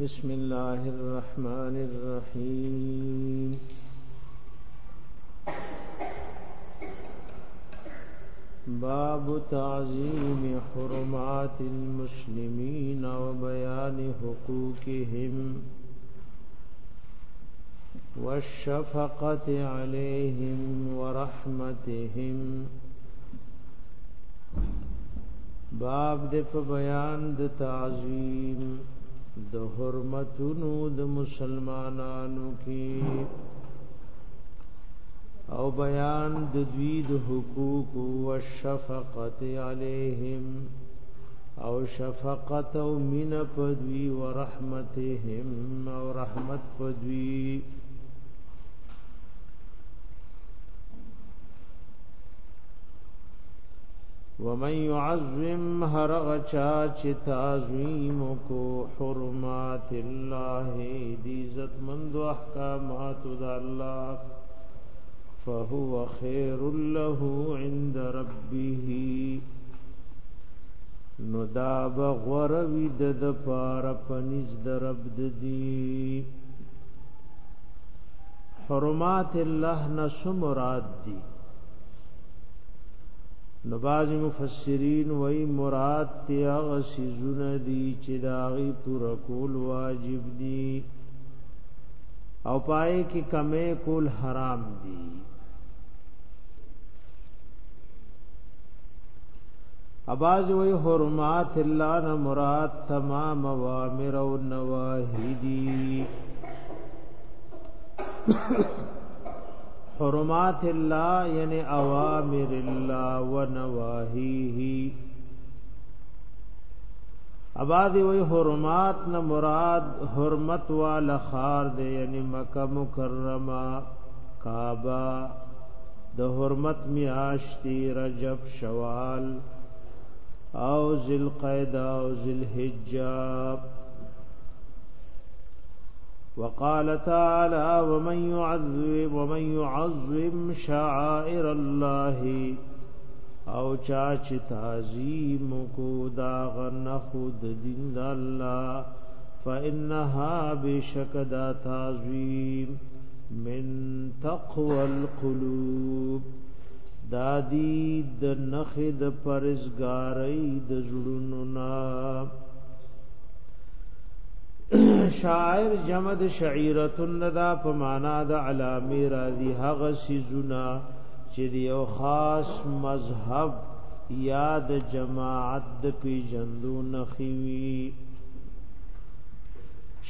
بسم الله الرحمن الرحيم باب تعظيم حرمات المسلمين وبيان حقوقهم والشفقة عليهم ورحمتهم باب دف بيان د تعظیم د حرمتونو د مسلمانانو کې او بیان د دوی د حقوق او شفقت علیهم او شفقت او مین په دوی او رحمتهم او رحمت په دوی ومن يعظم هرغ چا چې تعظیم کو حرمات الله دې عزت مند احکامات د الله فهو خير له عند ربه نو دا بغوروی د د پار پنځ د رب دې حرمات الله نسمراد دي نو باز مفسرین وای مراد تی هغه سيزونه دي چې داغي پورا کول واجب دي او پای کې کمه کول حرام دي اباز وی حرمات الله نه مراد تمام اوامر او نواهی دي حرمات الله یعنی اوامر الله و نواهیه ابادی وی حرمات نه مراد حرمت والا خار دی یعنی مکه مکرمه کعبه د حرمت میاشتي رجب شوال او ذل قعده او ذل حجاب وقال تعالى ومن يعذب ومن يعظم شعائر الله او چا چې تعظیم کو دا غن خود دین د الله فانها بشکدا تعظیم من تقوى القلوب دادی د نخد پرزګاری د زړونو نام شاعر جمد شعیرتن دا په معنا د علامه راضی هغه سيزونه چې یو خاص مذهب یاد جماعت د پیجندو نخوي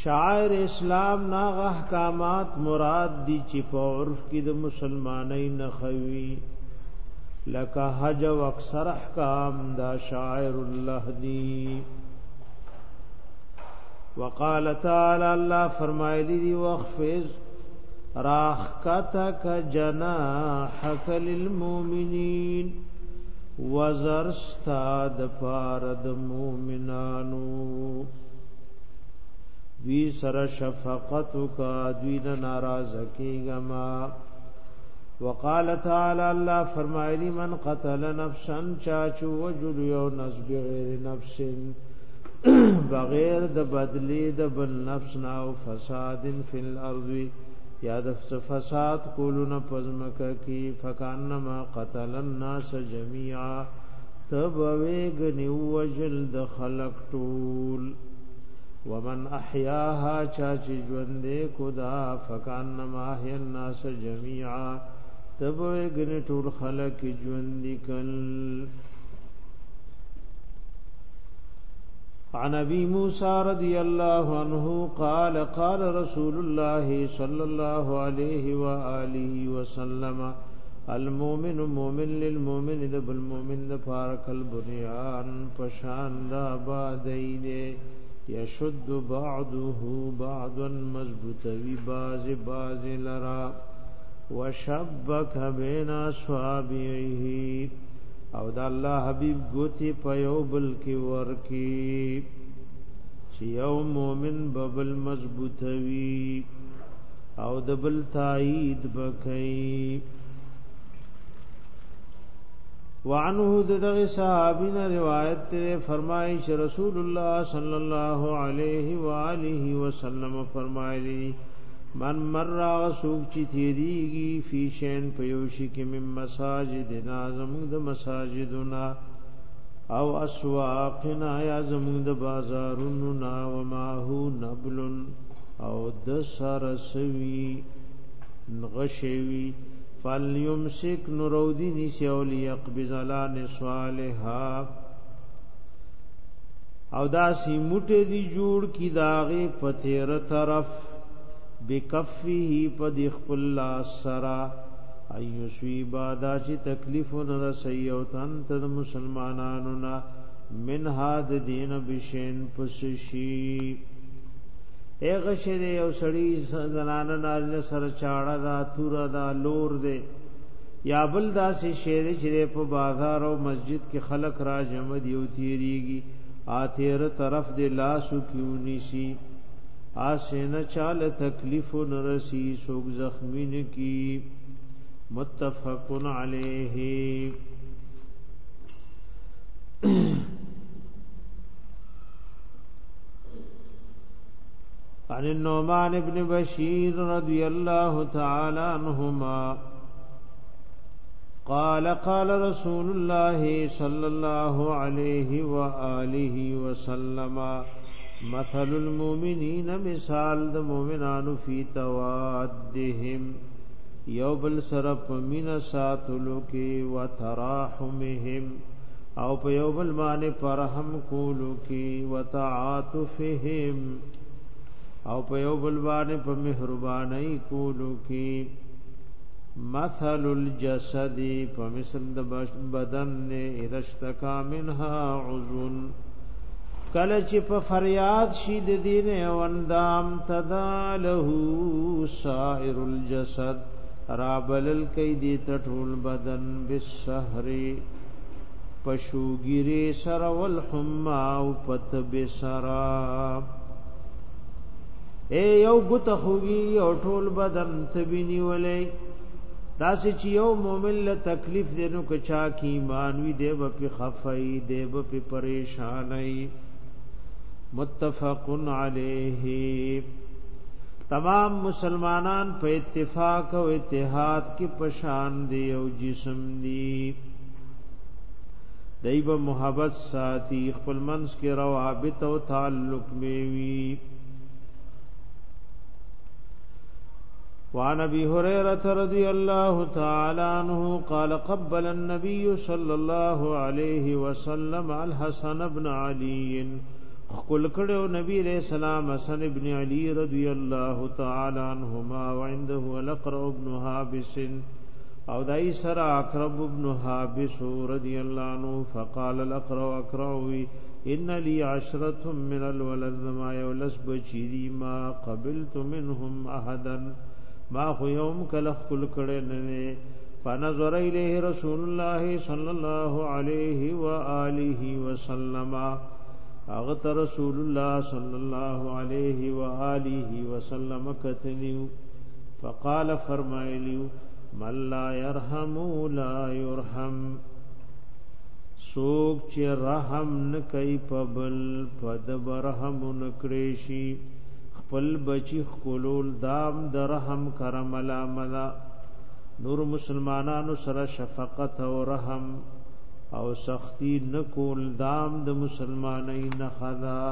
شاعر اسلام ناغ احکامات مراد دي چې په عرف کې د مسلمانۍ نخوي لکه حج او اکثر احکام دا شاعر الله دی وقال تعالی الله فرمایلی دی واخفض جنا حق للمؤمنین وزرستا د پارد مومنانو وی سر شفقت کا دین ناراض کیگا وقال تعالی الله فرمایلی من قتل نفسا چاچو وجل یو نسب غیر نفسن بغیر د بدلی د بل نفس نه او فساد فی الارض یا د فساد کولونه پزمکه کی فکانما قتل الناس جميعا تبوی گنی وجل د خلق ټول ومن احیاها چا چې ژوندې خدا فکانما احیا الناس جميعا تبوی گنی ټول خلق ژوندې کل عن ابي موسى رضي الله عنه قال قال رسول الله صلى الله عليه واله وسلم المؤمن مؤمن للمؤمن د بالمؤمن د فارق البنيان پشان دا بادینه يشد بعضه بعضا مضبوطوي باز باز لرا وشبك بين اصحابه او دا الله حبيب ګوتی په یو بل کې ورکی چې یو مؤمن ببل مضبوطوي او د بل تایید بکئی وعنه دغه صحابین روایت ته فرمایش رسول الله صلی الله علیه و آله وسلم فرمایلی من مر سوک چی تیریگی فی شین پیوشی کی من مساجدنا زمون د مساجدنا او اسواقنا یا زمون د بازارنا و ما هو نبل او د سرسوی غشوی فلیمسک نرودی نسی او لیقبض علا نصالحا او دا سی موټه دی جوړ کی داغه پتیره طرف بکفه پد خپل لاس سرا ایو شی بادا چې تکلیف نه رسي او تن تر مسلمانانو نه من هاد دین بشین پس شي اغه شری او سړی زنانه نارینه سره چاړه دا تور دا لور دے یا بل دا سي شیر چې په بازار او مسجد کې خلق را جمع دیو تیریږي آ تیر طرف دې لاس کیونی شي آسینا چال تکلیف نرسی سوک زخمین کی متفقن علیه عن النومان بن بشير رضي الله تعالى عنہما قال قال رسول الله صلى الله عليه وآله وسلم مثل المؤمنین مثال د مؤمنانو فی توادهم یو بل سره په مینا ساتلو کې وتراحمهم او په یو بل باندې پرهم کولو کې وتعاطفهم او په یو بل باندې په مهرباني کولو کې مثل الجسد په مثل د بدن نه اشتکا منها عضو کله چې په فریاد شي د دین وندام تدا له سائر الجسد رابلل کید تټول بدن بالسحر پشوګری سر والحما او پت بسرا اے یو بت خوږي او ټول بدن تبینی ولې داسې چې یو مومن له تکلیف دینو که چا کی ایمان وی دی به په خفای دی به په پریشانای متفق علیه تمام مسلمانان په اتفاق او اتحاد کې پشان دی او جسم دی دایبه محبت ساتي خپل منس کې روابط او تعلق میوي وعن ابي هريره رضي الله تعالى عنه قال قبل النبي صلى الله عليه وسلم الحسن بن علي خپل کړو نبی علیہ السلام حسن ابن علی رضی الله تعالی عنہما وعنده الاقرع ابن حابس او دای سره اقرب ابن حابس رضی الله عنه فقال الاقرع اقرعوي ان لي عشرة من الولد ما يولس بچيري ما قبلت منهم احدا ما خو يوم کله خپل کړه نه فنظر الیه رسول الله صلی الله علیه و آله وسلم هغه ته رسول الله صلی الله علیه و آله وسلم کتنیو فقال فرمایلیو من لا يرحم لا يرحم سوک چې رحم نه کوي په بل په د برحم نه کړی شي خپل بچی خلول دام د رحم کرم لا ملا نور مسلمانانو سره شفقت او رحم او سختی نکول دام د مسلمانای نه خدا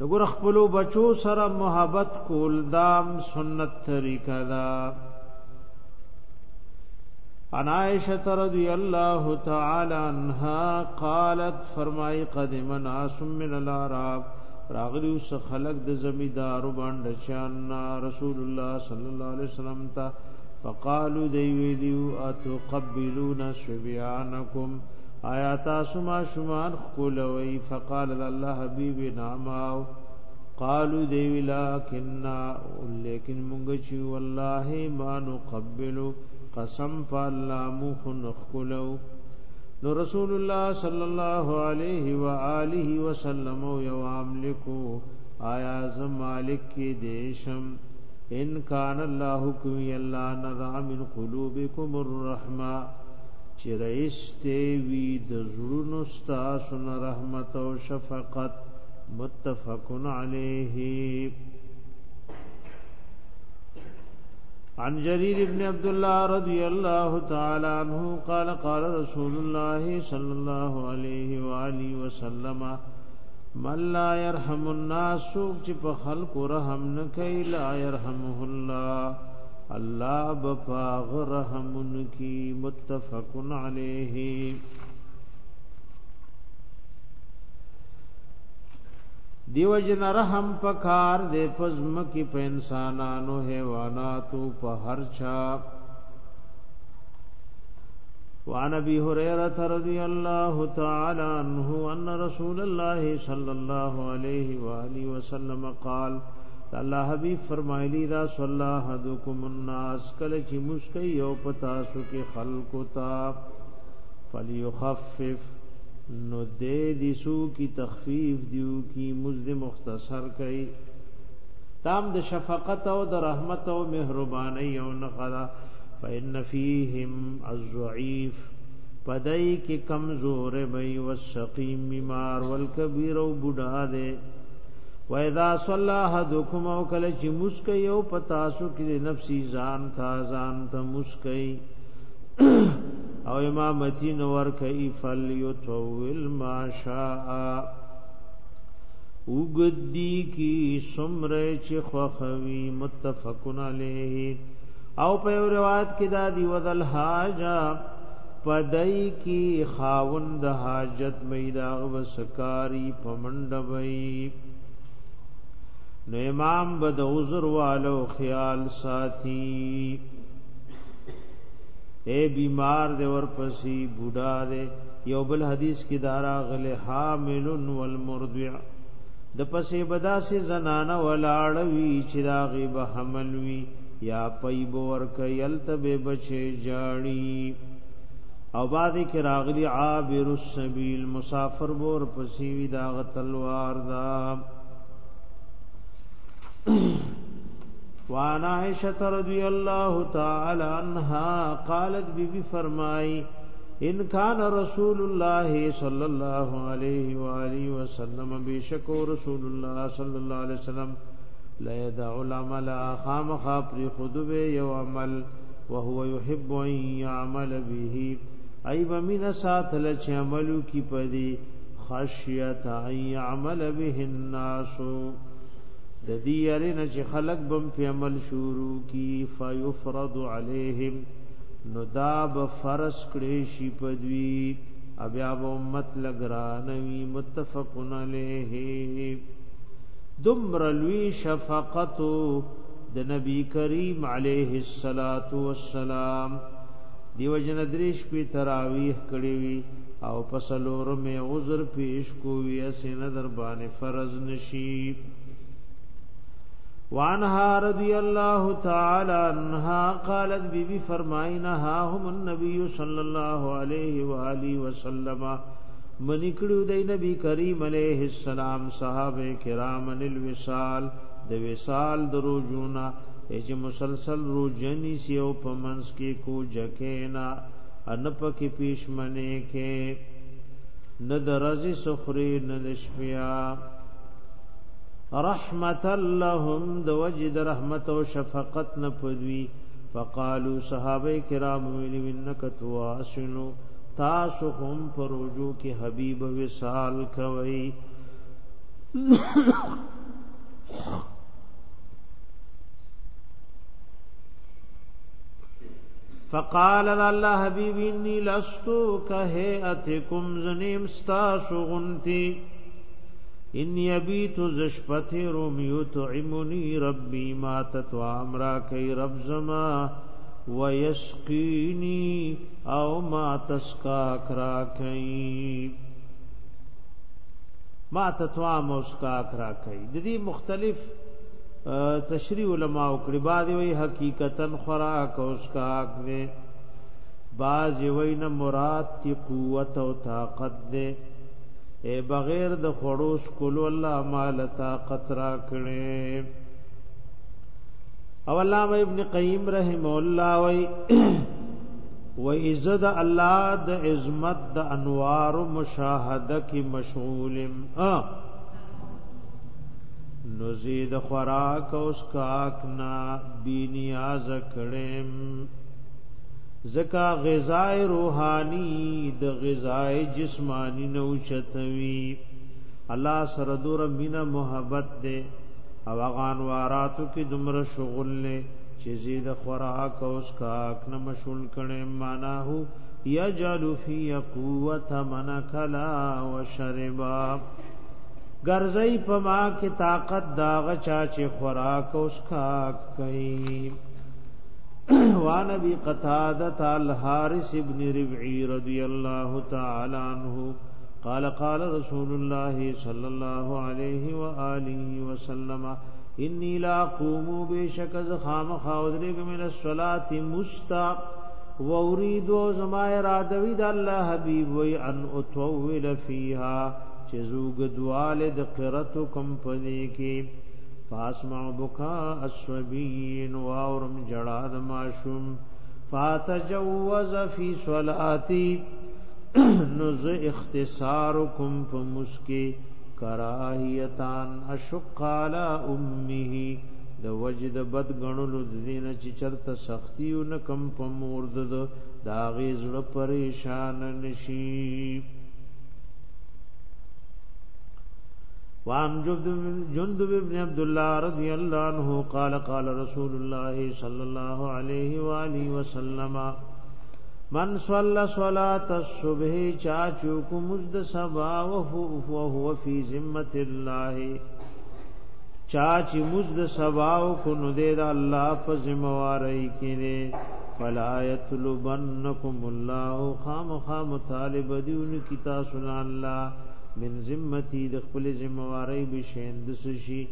دګور خپل بچو سره محبت کول دام سنت طریقہ دا انا عائشہ رضی اللہ تعالی عنها قالت فرمای قدم ناس من العرب راغلی وس خلق د زمیدارو باندې شان رسول الله صلی الله علیه وسلم ته فقالو دی ویلیو اتقبلون شبیانکم آیا تاسو ما شمان خولوی فقال الله حبیب ناماو قالو دی ولکننا لیکن مونږ چې والله ما نقبلو قسم فالله مخ نخولو نو رسول الله صلی الله علیه و آله وسلم یو املکو آیا زم مالک کی دیشم ان کان الله کوي یلا نزع من قلوبکم الرحمه چې رئیسته وی د زړونو ستاسو نه رحمت او شفقت متفقن علیه عن جرير بن عبد الله رضي الله تعالى عنه قال قال رسول الله صلى الله عليه واله وسلم من لا يرحم الناس سوک چې په خلق رحم نه کوي لا يرحمه الله الله بپاغ رحمن کی متفق علیه دیو جن رحم پکار دے پزم کی په انسانانو حیواناتو په هر چا وعن ابي هريره رضي الله تعالى عنه ان رسول الله صلى الله عليه واله وسلم قال الله حبيب فرمایلی را صلی الله حدکم الناس کله چې مسکی او پتا سو کې خلق تا فليخفف نو دې دي سو کی تخفیف دیو کی مزد مختصر کئ تام د شفقت او د رحمت او مهرباني او نخلا فإن فيهم الضعيف پدای کې کمزور وي والسقيم بیمار والكبير او بډا ده واذا صلى احدكم او کله چې مسکي او پتا سو کې نفسي ځان تھا ځان ته مسکي او امامتی نور کوي فل يتول ما شاء وګدي کې سمره چې خوخوي متفقن عليه او په یو روایت کې دا دی وذل حاجا پدای کی خاوند حاجت میدا وسکاری پمنډوي نو امام بد عذر والو خیال ساتي اے بیمار دے ور پسی بوډا دے یو بل حدیث کی دارا غل حامل والمرضع د پسې بدا سي زنانه ولاړوي چې راغي به حمل وي یا پیب ورکی التبه بچه جاڑی او بازی کې راغلی عابر السبیل مسافر بور پسیوی داغ تلوار دا وانا عائشہ رضی الله تعالی عنها قالت بی بی فرمائی ان کان رسول الله صلی الله علیه و آله وسلم بیشک رسول الله صلی الله علیه وسلم لا يدع العمل خامخ پر خودبه یو عمل وهو يحب ان يعمل به ایب من ساتل چې عملو کی پدی خشیت ان يعمل به الناس د دې يرنه چې خلق بم په عمل شروع کی فيفرض عليهم نو دا به فرض کړي شي پدوی ابیا به امت لګرا نوی متفقن علیه دمر لوی شفقت د نبی کریم علیه الصلاۃ والسلام دیو جن دریش په تراویح کړی وی او پسلور می عذر پیش کوی اسنه در باندې فرض نشی وانها رضی الله تعالی عنها قالت بیبی فرماینا ها هم النبی صلی الله علیه و آله وسلم منی کړو د نبی کریم علیه السلام صحابه کرام انل وصال د وصال درو جونا چې مسلسل رو جنی سی او پمنس کې کو جکینا ان پکې پیشمنه کې نه درزي سخري نه لشبیا رحمت اللهم د وجد رحمت او شفقت نه پدوي فقالو صحابه کرام ویل انک تو اسنو تاسو هم پروجو کې حبيب وصال کوي فقال الله حبيب اني لست كهئتكم زنيم استاسو غنتي اني ابيت زشپته روميو تعمني ربي ما تتوا امرا کوي رب زما ويسقيني او ما تسقا کرا کوي ما تتوا مسقا کرا کوي د دې مختلف تشریح علما او کړي بعد وی حقیقتا خوراک او اسقا کوي باز وی نه مراد تی قوت او طاقت ده اے بغیر د خړوس کول الله مال طاقت را کړي او علامه ابن قیم رحم الله وی و عزت الله د عظمت د انوار مشاهده کی مشغولم نزيد خوراک اوس کاک نا بی نیاز کړم زکا غذای روحانی د غذای جسمانی نو چتوي الله سره دور مینا محبت ده او هغه انواراتو کې دومره شغل نه چې زید خوراک او اسکاک نه مشغول کړي معنا هو یجل فی قوت من کلا وشربا ګرځي په ما کې طاقت داغه چا چې خوراک او اسکاک کوي وان ابي قتاده الحارث ابن ربعي رضی الله تعالی عنہ قال قال رسول الله صلى الله عليه واله وسلم اني لا قوم بشك ز خام خاودري من الصلاه مستا واريد زما اراده وی د الله حبيب وی ان اتوول فيها چزوګ دواله د قرت کمپنی کی فاسمع بكاء الصبيين واورم جڑا د ماشوم فاتجوز في صلاتي نو ز اختصار کوم په مسکی کراهیتان اشق علی امه د وجد بد غنلو دین چې چرته سختی او نکم په مورد د داغې زړه پریشان نشي وام جندب ابن عبد الله رضی الله عنه قال قال رسول الله صلی الله علیه و آله وسلم من صلى صلاه الصبح چا چوک مزد سبا او هو فی ذمت الله چا چې مزد سبا او کو نو دې د الله په ذمہواری کې نه فلا یطلبنکم الله خام خام طالب دیون کی تاسو نه الله من ذمتی د خپل ذمہواری بشیند سشي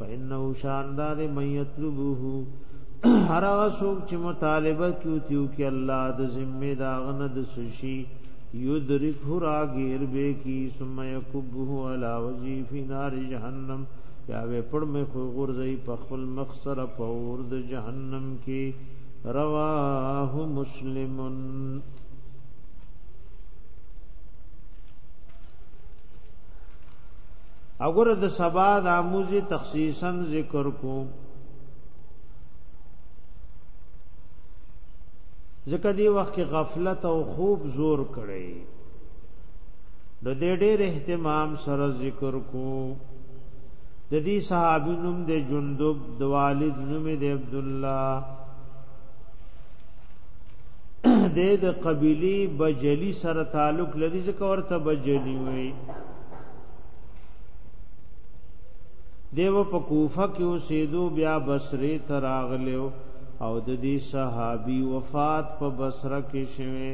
فانه شاندار مې یطلبوه هر هغه څوک چې مطالبه کوي چې الله د ذمہ داغنه د سشي یدرک را غیر به کی ثم یکبه علی وجی فی نار جهنم یا به پړ مې خو غورځي په خپل مخسر په ور د جهنم کې رواه مسلمن اگر د سبا د اموزي تخصیصا ذکر کوم ځکه دی وخت کې غفلت او خوب زور کړی نو دې ډېر اهتمام سره ذکر کو د دې صحابي نوم د جندب د والد نوم د عبد الله د د قبيلي بجلي سره تعلق لري ځکه ورته بجلي وي دیو په کوفه کې اوسېدو بیا بصره تراغلو او د دې صحابي وفات په بصره کې شوه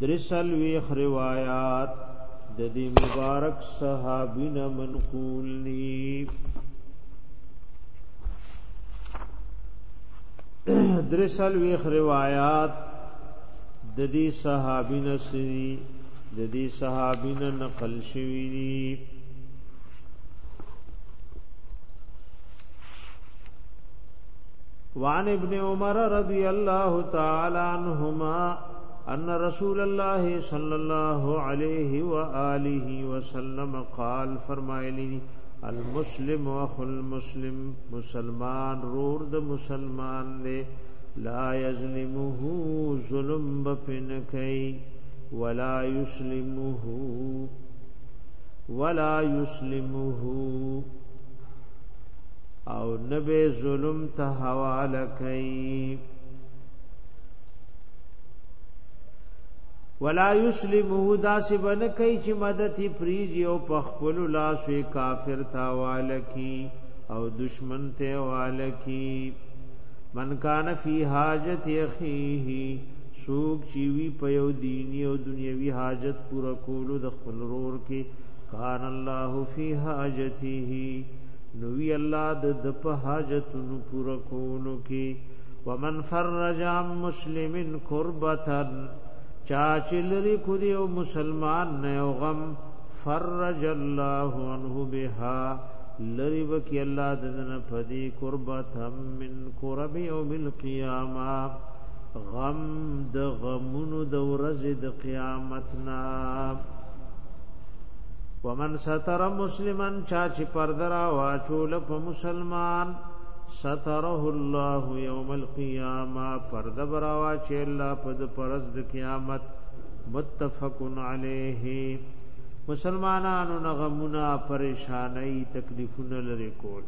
درسل ویخ روایت د دې مبارک صحابي نه منقول ني درسل ویخ روایت د دې صحابي نه سي د دې صحابي نه نقل شوی دي وعن ابن عمر رضی الله تعالی عنهما ان رسول الله صلى الله عليه واله وسلم قال فرمائے المسلم اخو المسلم مسلمان رور د مسلمان دے لا یظلمه ظلم بپن ولا یسلمه ولا یسلمه او نبه ظلم ته حواله کوي ولا یسلمه داسې بن کوي چې مدد یې فریض او پخپل لاس وی کافر تا والکی او دشمن ته والکی من کان فی حاجت اخیه سوق چی وی په یو دینی او دنیوي حاجت پورا کولو د خپل رور کې کان الله فی حاجته نو وی الله د په حاجتونو پوره کولو کې ومن فرج عن مسلمن كربتن چا چلری کو دی او مسلمان نه او غم فرج الله عنه بها لری وکي الله دنه فدي قربتم من قرب يوم القيامه غم د غمونو د ورځې د قیامت نه ومن ستر مسلمن چا چې پردرا واچول په مسلمان ستره الله یوم القیامه پرده برا واچ الله په پرز د قیامت متفقن علیه مسلمانانو نغمنا پریشانی تکلیفونه لري کول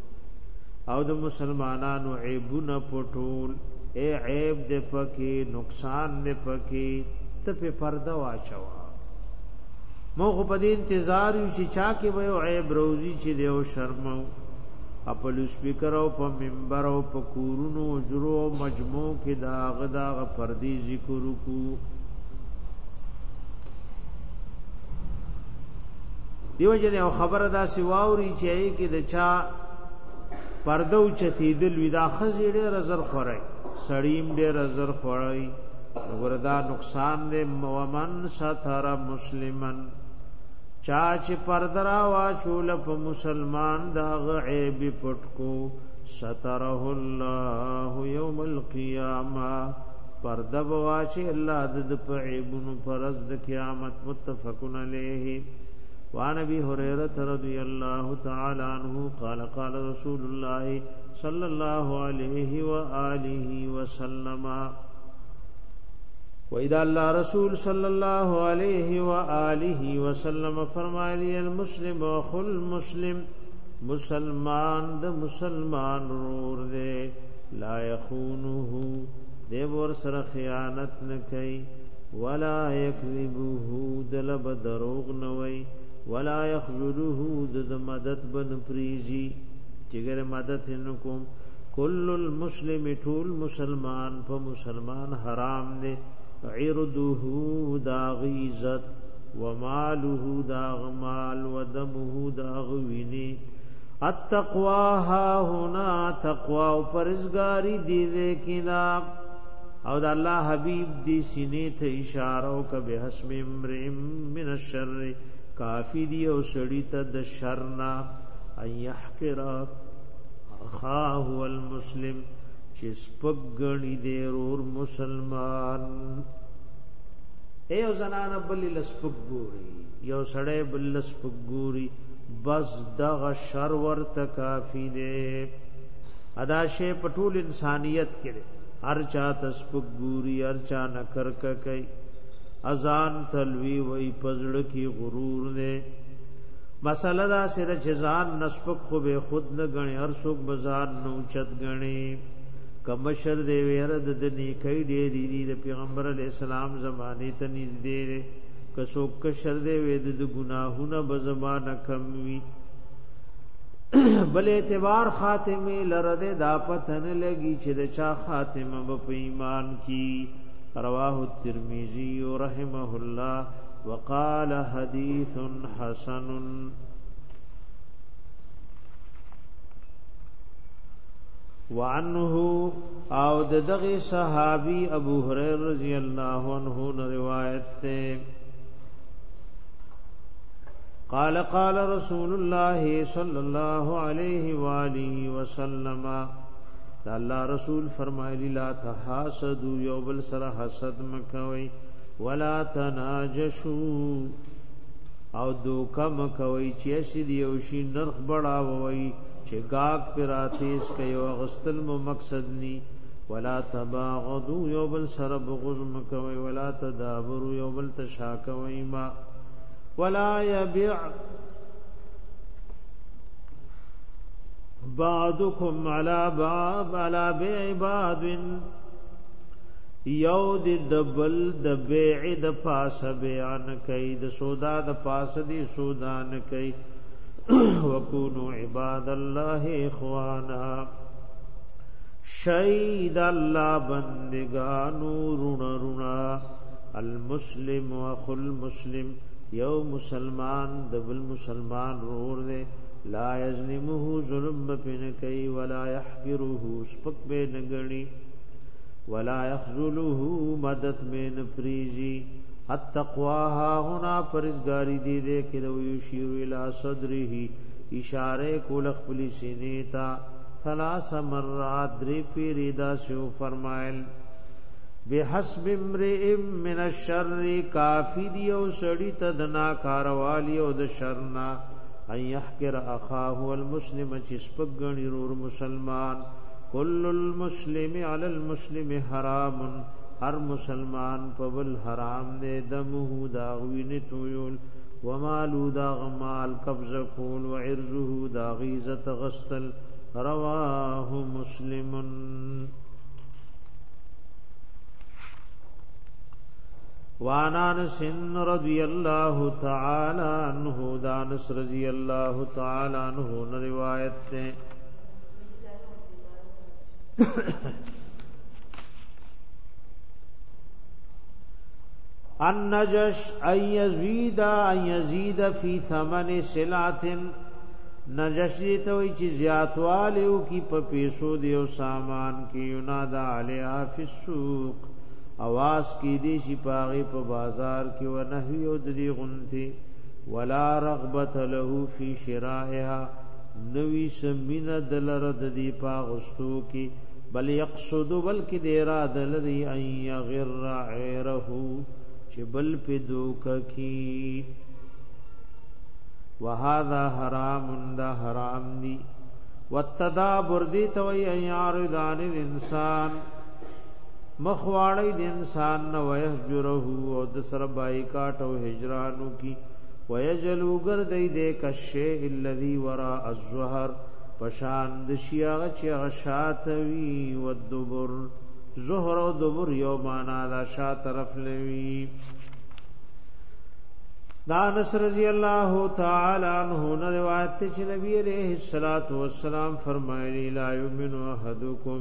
او د مسلمانانو عیبونه پټول اے عیب دې پکې نقصان دې پکې ته په پرده واچوا مو خو په دې انتظار یو چې چا کې وایو عیب روزي چې دیو شرمو خپل سپیکر او په منبر او په کورونو جرو او مجموع کې دا غدا پردي ذکر کو دیو جن او خبره دا سیواوري چې کې د چا پردو چتیدل ودا خزیړه رزر خورای سړیم دې رزر خورای وګردا نقصان دې مومن ستر مسلمان چا چې پردرا واچول په مسلمان دا غیب پټ کو ستره الله یوم القیامه پرده واچي الله د پعيبن فرض د قیامت متفقن علیه وعن ابي هريره رضي الله تعالى عنه قال قال رسول الله صلى الله عليه واله وسلم وإذا الله رسول صلى الله عليه وآله وسلم فرمایلی المسلم اخو المسلم مسلمان د مسلمان رور دے لا يخونه دے ور سره خیانت نه کوي ولا يكذبه دل بدروغ نه وي ولا يخذله د مدد بن پریزي چګر مدد نکوم کل المسلم ټول مسلمان په مسلمان حرام دی عرضه داغ عزت وماله داغ مال ودمه داغ ویني التقوا ها هنا تقوا او پرزګاری دی وکینا او د الله حبیب دی سینې ته اشاره او کبه حسم امرئ من الشر کافی دی او سړی ته د شر نه ايحقر اخاه المسلم چې سپګړی دی رور مسلمان اے او زنان بل لسپګوري یو سړی بل لسپګوري بس دغه شر ورته کافی دی ادا شی پټول انسانیت کړي هر چا تسپګوري هر چا نکرک کوي اذان تلوي وای پزړ کی غرور دی مسله دا سره چې ځان نسبک خو به خود نه غني هر څوک بازار نو چت غني کمشر دی ویره د نیکي ډېری دی د پیغمبر علی السلام زمانه ته نږدې دی کڅو کشر دی وې د ګناهونه به زمانہ کم وی بل اعتبار خاتمه لرده دا پتن لګي چې د چا خاتمه په ایمان کې رواه الترمذی رحمه الله وقال حدیث حسن وعنه او د دغه صحابي ابو هريره رضی الله عنه روایت ته قال قال رسول الله صلى الله عليه واله وسلم دا الله رسول فرمایلی لا تحاسدوا یوبل سره حسد مکوي ولا تناجشوا او دوکه مکوي چې شي دی او شي نرخ بڑا ووي چې گاګ پر راتیس کيو غستل مو مقصد ني ولا تباغضوا يوبل شرب غزم کوي ولا تدابروا يوبل تشاکوي ما ولا يبيع بعضكم على باب على بيع بعض یو د دبل د بیع د پاسه بیان کوي د سودا د پاسه دی سودا نه کوي وکونو عباد الله اخوانا شید الله بندگانو رون رونا المسلم واخو المسلم یو مسلمان دبل مسلمان رور دے لا یظلمه ظلم بپن کئی ولا یحقره سپک بے نگنی ولا یخذله مدد میں نپریزی التقوا ها هنا پرزګاری دی دې کې د یشیر الی صدره اشاره کول خپل سینې ته ثلاث مرات درې پیری دا شو فرمایل بحسب امرئ من الشر کافی دی او سړی ته د ناکاروالی او د شرنا ان يحقر اخاه المسلم چې سپګنی رور مسلمان کل المسلم علی المسلم حرامن هر مسلمان په بل حرام دې دمه دا وینه تویل مالو دا غمال قبض کول و عرضه دا غیزت غستل رواه مسلم وانان سن رضی اللہ تعالی عنہ دانس رضی اللہ تعالی عنہ روایت تے ان نجش ان یزید ان یزید فی ثمن سلات نجش ته وی چې زیاتواله او کی په پیسو دیو سامان کې یونادا علی افسوق اواز کی دی شي پاغه په بازار کې و نه یو د دې غنتی ولا رغبت له فی شرائها نوی سمین دلر د دې پاغستو کې بل یقصد بلکې د اراده لري ان یغر عیره چې بل په دوکه کی وهذا حرام دا حرام دی والتدابر دی توي يعرضان الانسان مخواړی د انسان نو يهجره او د سر بایکاټ او هجرانو کی ويجلو گردی د کشه الذي ورا الظهر پشان د شیاغ چې غشات وی ودبر زهر او دبر یو معنا دا شا طرف لوي دا انس رضی الله تعالی عنہ نے روایت چې نبی علیہ الصلات والسلام فرمایلی لا یؤمن احدکم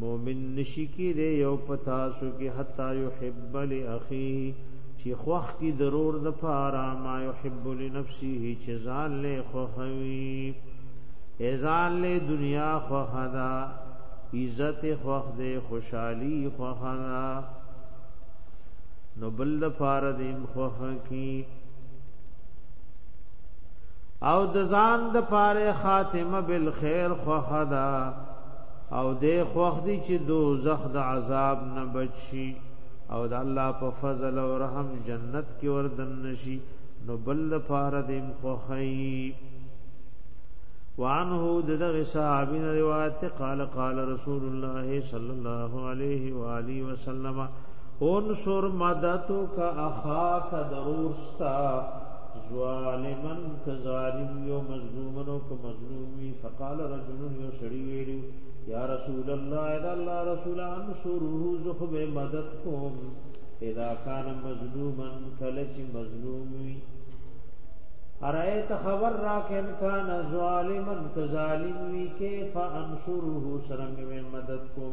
مومن نشی کی دے یو پتا سو کی حتا یحب لاخیه چې خوخ کی ضرور د پاره ما یحب لنفسه چې ځان له خوخوي ځان له دنیا خوخدا عزت خوخ دې خوشحالي خوخنا نو بل لپاره دې خوخ کی او د ځان د پاره خاتمه بالخير خوخدا او دې خوخ دي چې دوزخ د عذاب نه بچي او د الله په فضل او رحم جنت کې وردن نشي نو بل لپاره دې خوخی وعنه دغه صحابین روایت قال قال رسول الله صلی الله علیه و آله وسلم انصر مدتو کا اخا کا درورستا ظالمن کا ظالم یو مظلومنو کا مظلومی فقال رجل یو سڑی ویلو یا رسول الله اذا الله رسول انصره زخب مدد کوم اذا کان مظلومن کلچ مظلومی ارایت خبر را کن کان ظالمن کظالم وی کیف انصره سرنگ میں مدد کو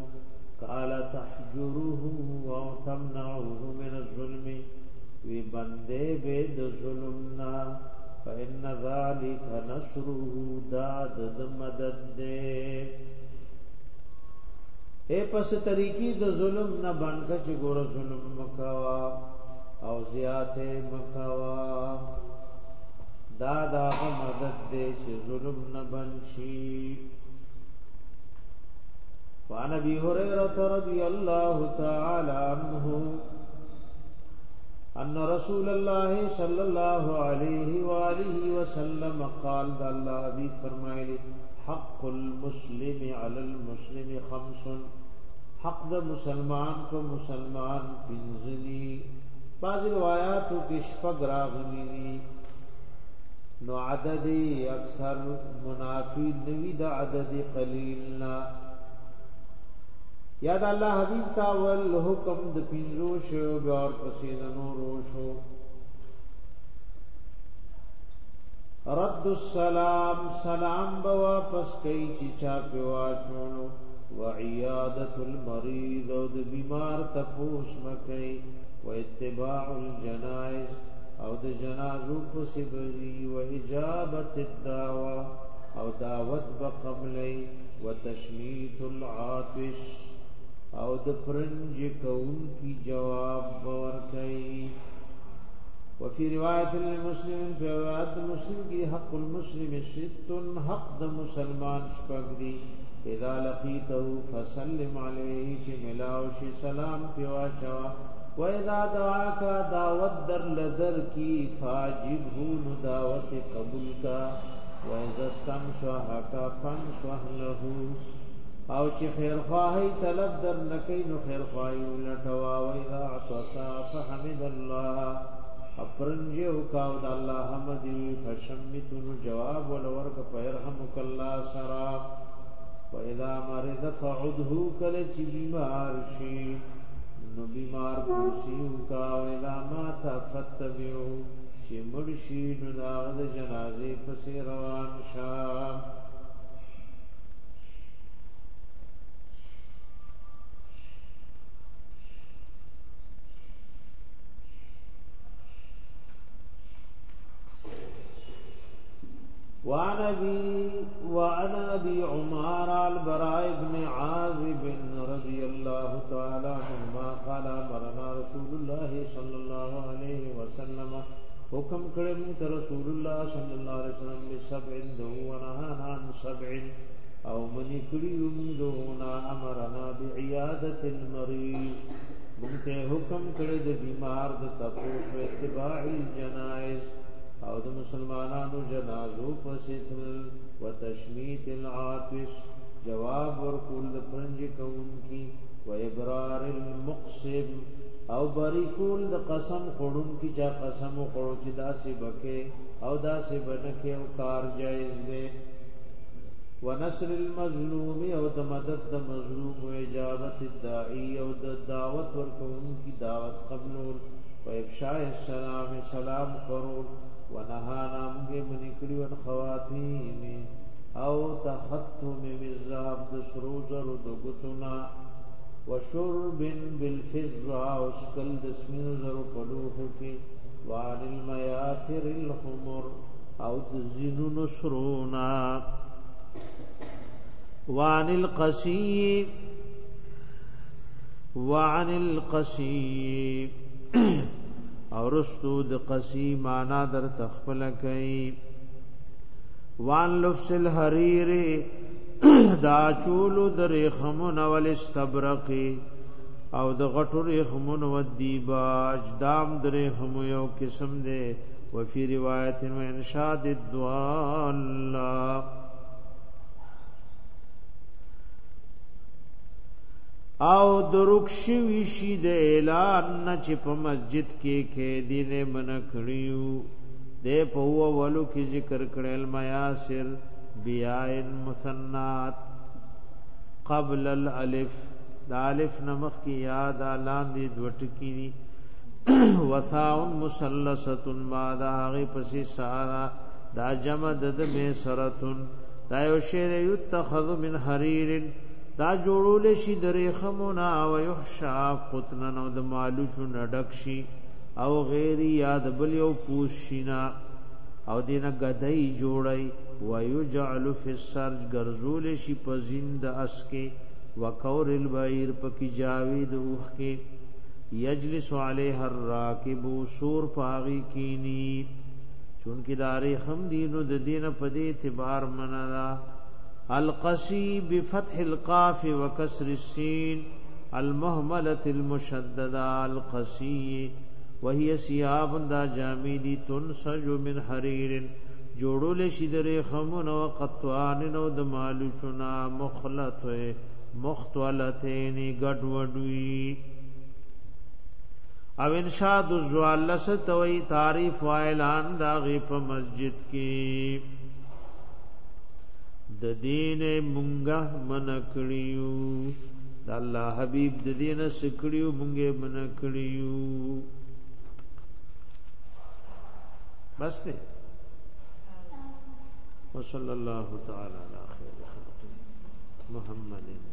قال تحجره و تمنعه من الظلم وی بندے بے د ظلم نا فإن ذلك نصره داد د مدد دے اے پس طریقی د ظلم نه بنکه چې ګور ظلم مکوا او زیاته مکوا دا دا مدد دې چې ظلم نه بنشي وعن ابي هريره رضي الله تعالى عنه ان رسول الله صلى الله عليه واله وسلم قال الله ابي فرمایلی حق المسلم على المسلم خمس حق د مسلمان کو مسلمان پنځني بعض روایتو کې شپږ راغلي نو عدد اکثر منافی نوی دا عدد قلیلنا یاد الله حبیب تاول حکم د پینزو شو بیار پسی دنو روشو رد السلام سلام بوا پس کئی چی چاپی واچونو وعیادت المریض او د بیمار تپوس مکئی و اتباع الجنائز او د جنازو پسې بزي و اجابت الدعوه او دعوت به قبلې و تشميت العاطش او د پرنج کون کی جواب ور کوي وفي روایت المسلم په روایت مسلم کې حق المسلم ستن حق د مسلمان شپږ دي اذا لقيته فسلم عليه چې ملاوش سلام پیوا چوا و اذا دعاك دعوت در لدر کی فاجبه دعوت قبول کا و اذا استمسحك فانسح له او چې خیر خواهی طلب در نکې نو خیر خواهی ولټوا و اذا عطسا فحمد الله افرنج او کا د الله حمد فشمتن جواب ولور ک پرحمک الله سرا و اذا مرض فعده کل چې بیمار شي یوسیوکا و الاماتا فتبیو چی مرشی نداغ دا جنازی پسی روان شام وعن ابي صلی الله علیه وسلم حکم کړی موږ ته رسول الله صلی الله علیه وسلم په سبع دو ونهانا عن سبع او منی کړی موږ دونا امرنا بعیادت المریض موږ ته حکم کړی د بیمار د تپوس او اتباع الجنائز او د مسلمانانو جنازو پسیتل وتشمیت العاطش جواب ورکول د پرنج کون کی و ابرار المقسم او بری کول د قسم خورون کی چا قسم خورو چې داسې بکې او داسې بنکې او کار جایز دی ونصر المظلوم او د مدد د مظلوم او اجابت الداعی او د دعوت ورکون کی دعوت قبول او افشاء السلام سلام قرول ونهانا موږ منکړي ون خواتیم او تحتم بالذهب د سروزر د غتنا وشرب بالفضه اسکل د سمینو زرو پلوحو کې وعن المیاثر الحمر او د زینو نسرونا وعن القسی وعن القسی او رستو د قسی معنا در تخپل کوي وعن لفظ الحریر دا چولو د رخمون ول استبرقي او د غټو رخمون و دیبا اجدام د رخم یو قسم دی و فی روایت و انشاد الدوالا او درکشی ویشی د اعلان نه چې په مسجد کې کې دینه منکړیو د په وولو کې ذکر کړل میاسر بیاء مسنات قبل الالف دا الف نمخ کی یاد الان دی دوټکی دی وساون مسلسه بعد هغه پسې سارا دا جمع د می سرتن دا یو شی یتخذ من حریر دا جوړول شي د ریخمونا او یحشا قطنا نو د مالوشو نډک شي او غیر یاد بل یو پوشینا او دینه غدای جوړای ويجعل في السرج غرزول شي پزند اس کې وکور البعير پکې جاوید اوخ کې يجلس عليه الراكب سور پاغي کینی چون کې داري هم دینو د دینه پدې اعتبار منلا القسی بفتح القاف وكسر السين المهمله المشدده القسی وهي ثياب دا جامدی تنسج من حرير جوړول شي درې خمون او قطوان نو د مالو چنا مخلط وي مختلطین ګډوډوي او انشاء د زوالس توي تعریف اعلان دا غي په مسجد کې د دین مونږه منکړیو د الله حبيب د دین سکړیو مونږه منکړیو بس نه وصلى الله تعالى على خير خلقه محمد